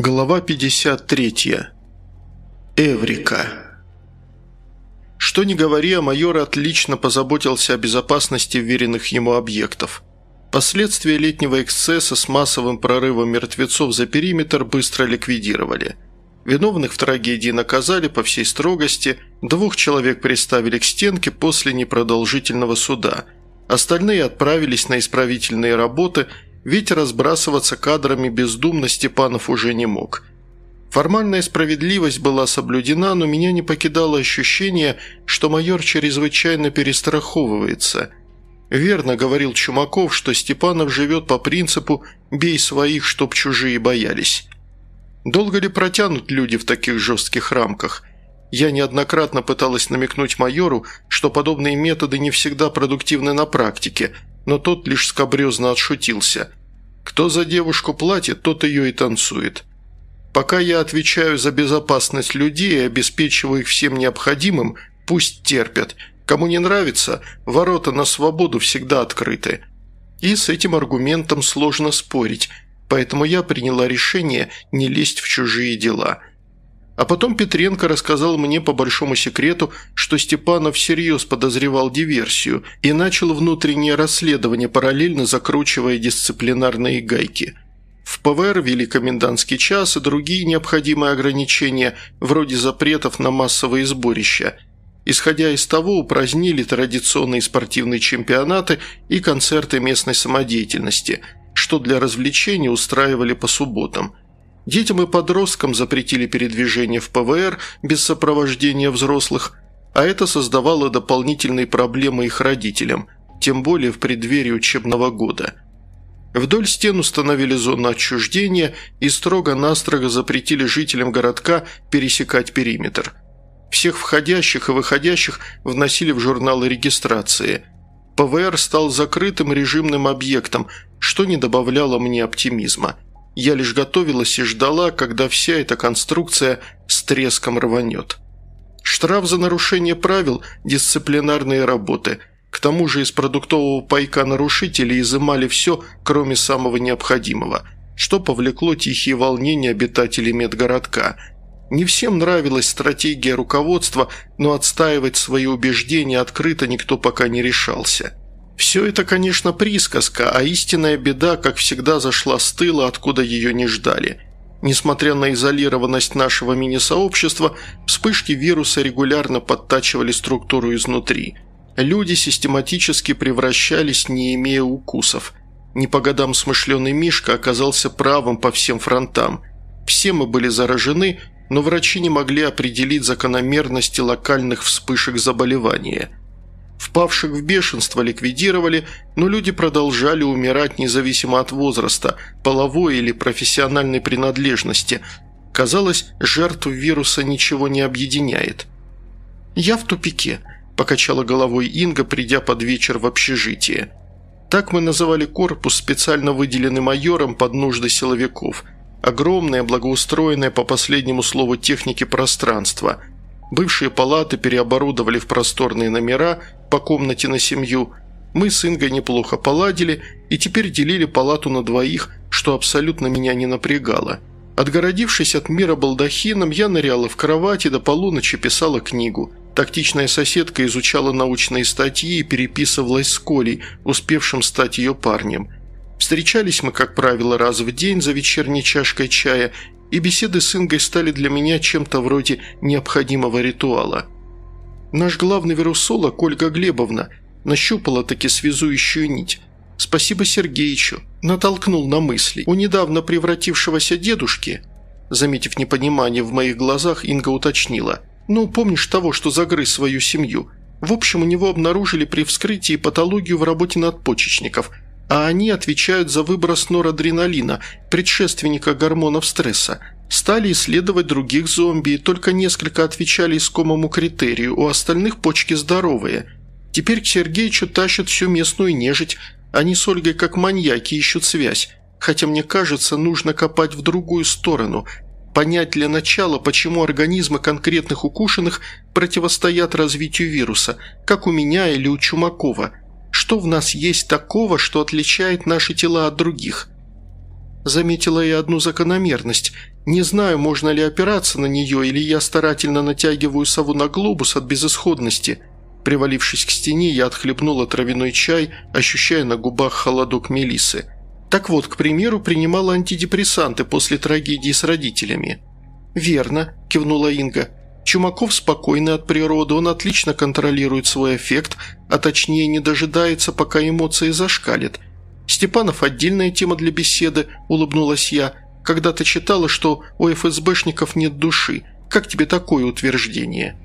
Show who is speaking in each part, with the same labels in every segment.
Speaker 1: Глава 53. Эврика. Что ни говори, а майор отлично позаботился о безопасности веренных ему объектов. Последствия летнего эксцесса с массовым прорывом мертвецов за периметр быстро ликвидировали. Виновных в трагедии наказали по всей строгости, двух человек приставили к стенке после непродолжительного суда. Остальные отправились на исправительные работы – ведь разбрасываться кадрами бездумно Степанов уже не мог. Формальная справедливость была соблюдена, но меня не покидало ощущение, что майор чрезвычайно перестраховывается. Верно говорил Чумаков, что Степанов живет по принципу «бей своих, чтоб чужие боялись». Долго ли протянут люди в таких жестких рамках? Я неоднократно пыталась намекнуть майору, что подобные методы не всегда продуктивны на практике – но тот лишь скобрезно отшутился. «Кто за девушку платит, тот ее и танцует». Пока я отвечаю за безопасность людей и обеспечиваю их всем необходимым, пусть терпят. Кому не нравится, ворота на свободу всегда открыты. И с этим аргументом сложно спорить, поэтому я приняла решение не лезть в чужие дела – а потом Петренко рассказал мне по большому секрету, что Степанов всерьез подозревал диверсию и начал внутреннее расследование, параллельно закручивая дисциплинарные гайки. В ПВР вели комендантский час и другие необходимые ограничения, вроде запретов на массовые сборища. Исходя из того, упразднили традиционные спортивные чемпионаты и концерты местной самодеятельности, что для развлечений устраивали по субботам – Детям и подросткам запретили передвижение в ПВР без сопровождения взрослых, а это создавало дополнительные проблемы их родителям, тем более в преддверии учебного года. Вдоль стен установили зону отчуждения и строго-настрого запретили жителям городка пересекать периметр. Всех входящих и выходящих вносили в журналы регистрации. ПВР стал закрытым режимным объектом, что не добавляло мне оптимизма – я лишь готовилась и ждала, когда вся эта конструкция с треском рванет. Штраф за нарушение правил – дисциплинарные работы. К тому же из продуктового пайка нарушителей изымали все, кроме самого необходимого, что повлекло тихие волнения обитателей медгородка. Не всем нравилась стратегия руководства, но отстаивать свои убеждения открыто никто пока не решался. Все это, конечно, присказка, а истинная беда, как всегда, зашла с тыла, откуда ее не ждали. Несмотря на изолированность нашего мини-сообщества, вспышки вируса регулярно подтачивали структуру изнутри. Люди систематически превращались, не имея укусов. Не по годам смышленый Мишка оказался правым по всем фронтам. Все мы были заражены, но врачи не могли определить закономерности локальных вспышек заболевания – Впавших в бешенство ликвидировали, но люди продолжали умирать независимо от возраста, половой или профессиональной принадлежности. Казалось, жертв вируса ничего не объединяет. «Я в тупике», – покачала головой Инга, придя под вечер в общежитие. Так мы называли корпус, специально выделенный майором под нужды силовиков. Огромное, благоустроенное по последнему слову техники пространство – Бывшие палаты переоборудовали в просторные номера по комнате на семью. Мы с Ингой неплохо поладили и теперь делили палату на двоих, что абсолютно меня не напрягало. Отгородившись от мира балдахином, я ныряла в кровати до полуночи писала книгу. Тактичная соседка изучала научные статьи и переписывалась с Колей, успевшим стать ее парнем. Встречались мы, как правило, раз в день за вечерней чашкой чая и беседы с Ингой стали для меня чем-то вроде необходимого ритуала. Наш главный вирусолог Ольга Глебовна нащупала таки связующую нить. Спасибо Сергеичу. Натолкнул на мысли. У недавно превратившегося дедушки, заметив непонимание в моих глазах, Инга уточнила. «Ну, помнишь того, что загрыз свою семью? В общем, у него обнаружили при вскрытии патологию в работе надпочечников – а они отвечают за выброс норадреналина, предшественника гормонов стресса. Стали исследовать других зомби, только несколько отвечали искомому критерию, у остальных почки здоровые. Теперь к Сергеичу тащат всю местную нежить, они с Ольгой как маньяки ищут связь. Хотя мне кажется, нужно копать в другую сторону, понять для начала, почему организмы конкретных укушенных противостоят развитию вируса, как у меня или у Чумакова – что в нас есть такого, что отличает наши тела от других? Заметила я одну закономерность. Не знаю, можно ли опираться на нее, или я старательно натягиваю сову на глобус от безысходности. Привалившись к стене, я отхлебнула травяной чай, ощущая на губах холодок мелисы. Так вот, к примеру, принимала антидепрессанты после трагедии с родителями. «Верно», – кивнула Инга. Чумаков спокойный от природы, он отлично контролирует свой эффект, а точнее не дожидается, пока эмоции зашкалят. Степанов – отдельная тема для беседы, улыбнулась я. Когда-то читала, что у ФСБшников нет души. Как тебе такое утверждение?»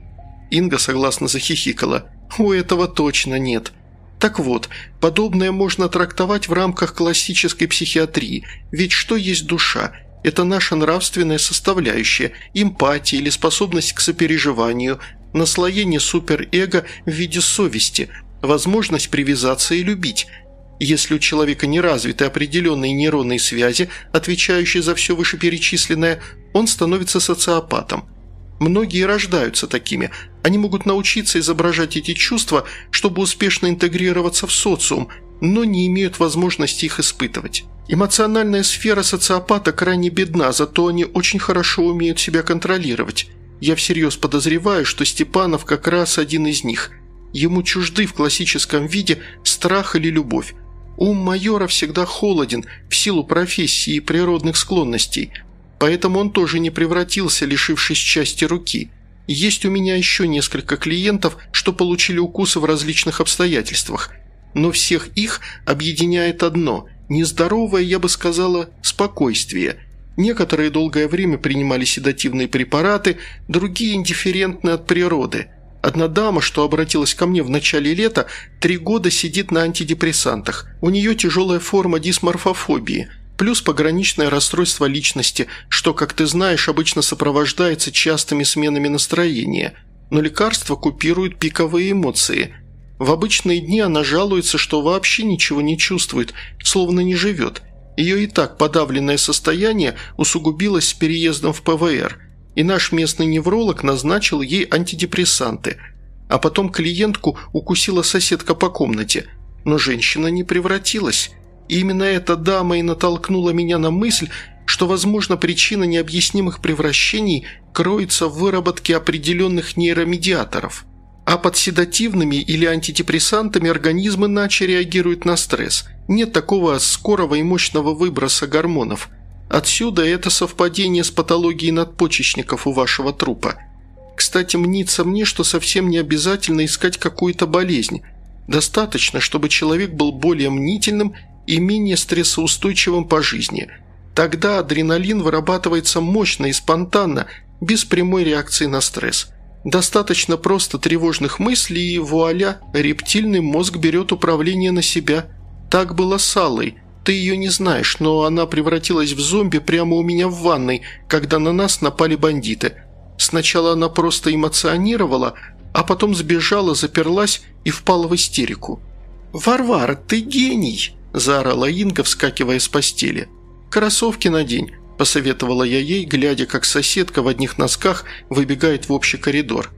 Speaker 1: Инга согласно захихикала. «У этого точно нет». Так вот, подобное можно трактовать в рамках классической психиатрии, ведь что есть душа? Это наша нравственная составляющая, эмпатия или способность к сопереживанию, наслоение суперэго в виде совести, возможность привязаться и любить. Если у человека не развиты определенные нейронные связи, отвечающие за все вышеперечисленное, он становится социопатом. Многие рождаются такими. Они могут научиться изображать эти чувства, чтобы успешно интегрироваться в социум, но не имеют возможности их испытывать. Эмоциональная сфера социопата крайне бедна, зато они очень хорошо умеют себя контролировать. Я всерьез подозреваю, что Степанов как раз один из них. Ему чужды в классическом виде страх или любовь. Ум майора всегда холоден в силу профессии и природных склонностей – поэтому он тоже не превратился, лишившись части руки. Есть у меня еще несколько клиентов, что получили укусы в различных обстоятельствах, но всех их объединяет одно – нездоровое, я бы сказала, спокойствие. Некоторые долгое время принимали седативные препараты, другие индифферентны от природы. Одна дама, что обратилась ко мне в начале лета, три года сидит на антидепрессантах. У нее тяжелая форма дисморфофобии – Плюс пограничное расстройство личности, что, как ты знаешь, обычно сопровождается частыми сменами настроения. Но лекарства купируют пиковые эмоции. В обычные дни она жалуется, что вообще ничего не чувствует, словно не живет. Ее и так подавленное состояние усугубилось с переездом в ПВР, и наш местный невролог назначил ей антидепрессанты. А потом клиентку укусила соседка по комнате, но женщина не превратилась. И именно эта дама и натолкнула меня на мысль, что, возможно, причина необъяснимых превращений кроется в выработке определенных нейромедиаторов. А под седативными или антидепрессантами организм иначе реагирует на стресс. Нет такого скорого и мощного выброса гормонов. Отсюда это совпадение с патологией надпочечников у вашего трупа. Кстати, мнится мне, что совсем не обязательно искать какую-то болезнь. Достаточно, чтобы человек был более мнительным и менее стрессоустойчивым по жизни. Тогда адреналин вырабатывается мощно и спонтанно, без прямой реакции на стресс. Достаточно просто тревожных мыслей и вуаля, рептильный мозг берет управление на себя. Так было с Аллой. Ты ее не знаешь, но она превратилась в зомби прямо у меня в ванной, когда на нас напали бандиты. Сначала она просто эмоционировала, а потом сбежала, заперлась и впала в истерику. «Варвара, ты гений!» – заорала Инга, вскакивая с постели. «Кроссовки надень», – посоветовала я ей, глядя, как соседка в одних носках выбегает в общий коридор.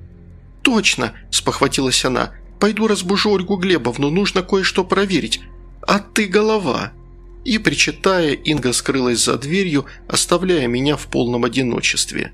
Speaker 1: «Точно!» – спохватилась она. «Пойду разбужу Ольгу Глебовну, нужно кое-что проверить. А ты голова!» И, причитая, Инга скрылась за дверью, оставляя меня в полном одиночестве.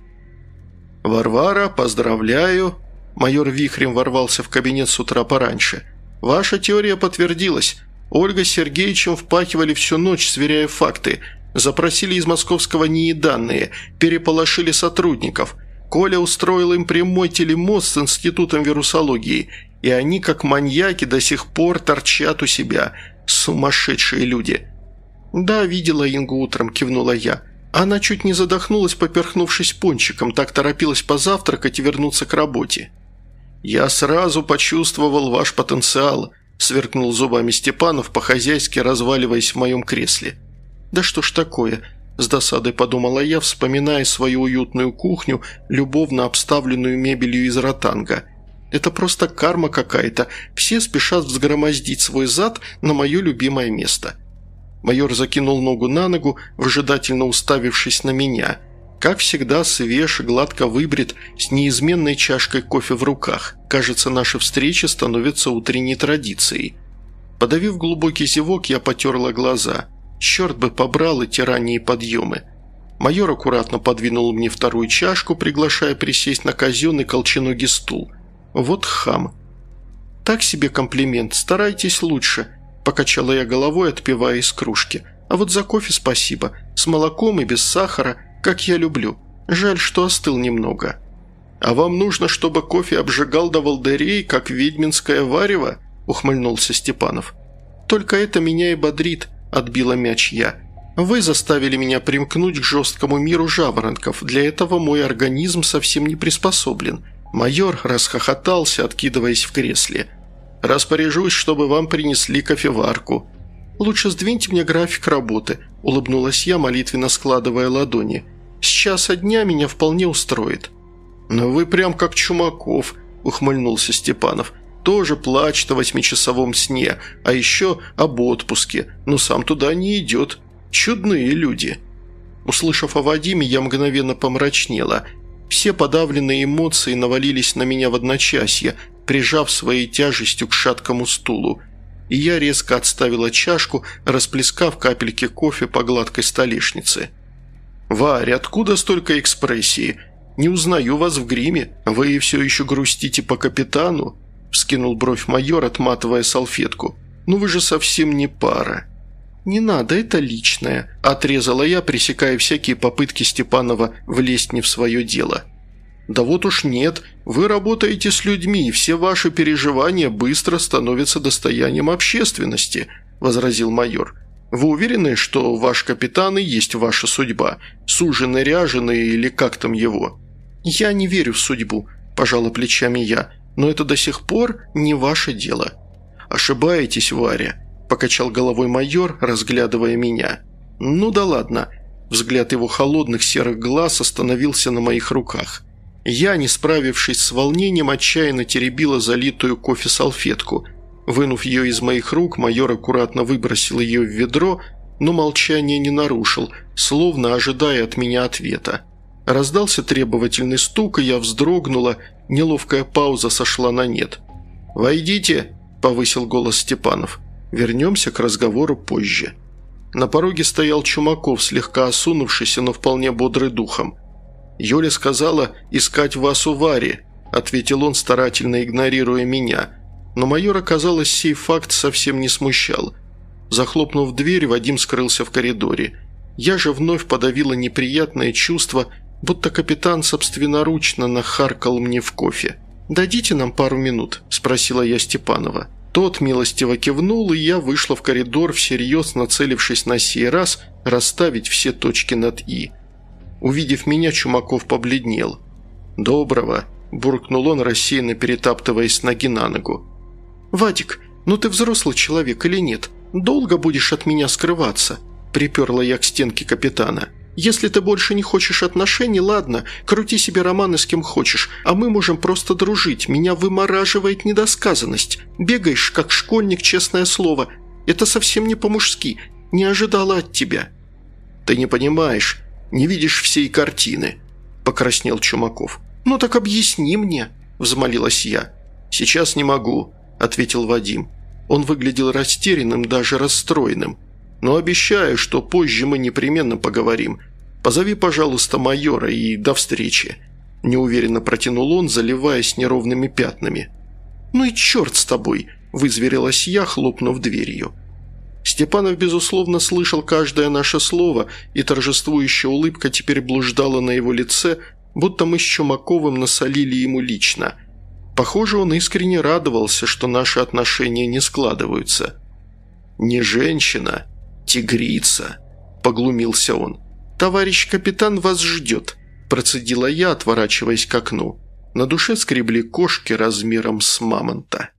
Speaker 1: «Варвара, поздравляю!» Майор вихрем ворвался в кабинет с утра пораньше. «Ваша теория подтвердилась. Ольга с Сергеевичем впахивали всю ночь, сверяя факты. Запросили из московского НИИ данные, переполошили сотрудников. Коля устроил им прямой телемост с Институтом вирусологии, и они, как маньяки, до сих пор торчат у себя. Сумасшедшие люди. «Да, видела Ингу утром», – кивнула я. Она чуть не задохнулась, поперхнувшись пончиком, так торопилась позавтракать и вернуться к работе. «Я сразу почувствовал ваш потенциал», сверкнул зубами Степанов, по-хозяйски разваливаясь в моем кресле. «Да что ж такое?» – с досадой подумала я, вспоминая свою уютную кухню, любовно обставленную мебелью из ротанга. «Это просто карма какая-то. Все спешат взгромоздить свой зад на мое любимое место». Майор закинул ногу на ногу, выжидательно уставившись на меня – как всегда, свеж, гладко выбрит, с неизменной чашкой кофе в руках. Кажется, наши встречи становятся утренней традицией. Подавив глубокий зевок, я потерла глаза. Черт бы побрал эти ранние подъемы. Майор аккуратно подвинул мне вторую чашку, приглашая присесть на казенный колченогий стул. Вот хам. «Так себе комплимент, старайтесь лучше», – покачала я головой, отпивая из кружки. «А вот за кофе спасибо. С молоком и без сахара, как я люблю. Жаль, что остыл немного». «А вам нужно, чтобы кофе обжигал до волдырей, как ведьминское варево?» – ухмыльнулся Степанов. «Только это меня и бодрит», – отбила мяч я. Вы заставили меня примкнуть к жесткому миру жаворонков. Для этого мой организм совсем не приспособлен». Майор расхохотался, откидываясь в кресле. «Распоряжусь, чтобы вам принесли кофеварку». «Лучше сдвиньте мне график работы», – улыбнулась я, молитвенно складывая ладони. «С часа дня меня вполне устроит». «Но вы прям как Чумаков», – ухмыльнулся Степанов. «Тоже плачет о восьмичасовом сне, а еще об отпуске, но сам туда не идет. Чудные люди». Услышав о Вадиме, я мгновенно помрачнела. Все подавленные эмоции навалились на меня в одночасье, прижав своей тяжестью к шаткому стулу. И я резко отставила чашку, расплескав капельки кофе по гладкой столешнице. «Варя, откуда столько экспрессии? Не узнаю вас в гриме. Вы все еще грустите по капитану?» – вскинул бровь майор, отматывая салфетку. «Ну вы же совсем не пара». «Не надо, это личное», – отрезала я, пресекая всякие попытки Степанова влезть не в свое дело. «Да вот уж нет, вы работаете с людьми, и все ваши переживания быстро становятся достоянием общественности», – возразил майор. «Вы уверены, что ваш капитан и есть ваша судьба? Суженый, ряженый или как там его?» «Я не верю в судьбу», – пожала плечами я, – «но это до сих пор не ваше дело». «Ошибаетесь, Варя покачал головой майор, разглядывая меня. «Ну да ладно». Взгляд его холодных серых глаз остановился на моих руках. Я, не справившись с волнением, отчаянно теребила залитую кофе салфетку. Вынув ее из моих рук, майор аккуратно выбросил ее в ведро, но молчание не нарушил, словно ожидая от меня ответа. Раздался требовательный стук, и я вздрогнула, неловкая пауза сошла на нет. «Войдите», – повысил голос Степанов. Вернемся к разговору позже. На пороге стоял Чумаков, слегка осунувшийся, но вполне бодрый духом. «Юля сказала искать вас у Вари», – ответил он, старательно игнорируя меня. Но майор, оказалось, сей факт совсем не смущал. Захлопнув дверь, Вадим скрылся в коридоре. Я же вновь подавила неприятное чувство, будто капитан собственноручно нахаркал мне в кофе. «Дадите нам пару минут?» – спросила я Степанова. Тот милостиво кивнул, и я вышла в коридор, всерьез нацелившись на сей раз расставить все точки над «и». Увидев меня, Чумаков побледнел. «Доброго», – буркнул он, рассеянно перетаптываясь с ноги на ногу. «Вадик, ну ты взрослый человек или нет? Долго будешь от меня скрываться?» – приперла я к стенке капитана. Если ты больше не хочешь отношений, ладно, крути себе романы с кем хочешь, а мы можем просто дружить. Меня вымораживает недосказанность. Бегаешь, как школьник, честное слово. Это совсем не по-мужски. Не ожидала от тебя». «Ты не понимаешь, не видишь всей картины», – покраснел Чумаков. «Ну так объясни мне», – взмолилась я. «Сейчас не могу», – ответил Вадим. Он выглядел растерянным, даже расстроенным – но обещаю, что позже мы непременно поговорим. Позови, пожалуйста, майора и до встречи». Неуверенно протянул он, заливаясь неровными пятнами. «Ну и черт с тобой!» – вызверилась я, хлопнув дверью. Степанов, безусловно, слышал каждое наше слово, и торжествующая улыбка теперь блуждала на его лице, будто мы с Чумаковым насолили ему лично. Похоже, он искренне радовался, что наши отношения не складываются. «Не женщина», «Тигрица!» – поглумился он. «Товарищ капитан вас ждет», – процедила я, отворачиваясь к окну. На душе скребли кошки размером с мамонта.